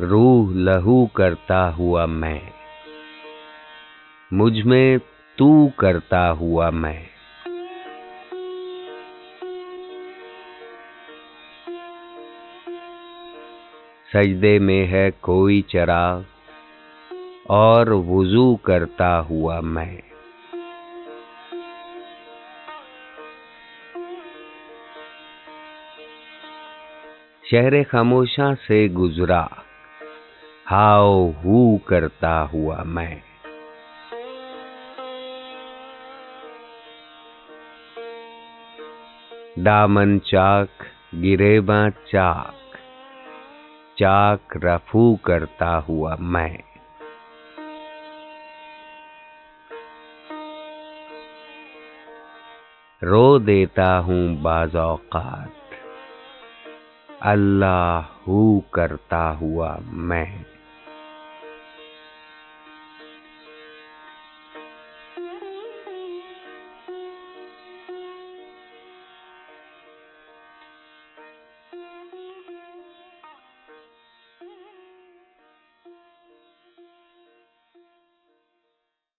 روح لہو کرتا ہوا میں۔ مجھ میں تو کرتا ہوا میں۔ سجدے میں ہے کوئی چراغ اور وضو کرتا ہوا میں۔ شہر خاموشاں سے گزرا۔ ہاؤ ہو کرتا ہوا میں۔ دامن چاک گرے باں چاک۔ چاک رفو کرتا ہوا میں۔ رو دیتا ہوں بعض اوقات۔ اللہ ہو کرتا ہوا میں۔ ہے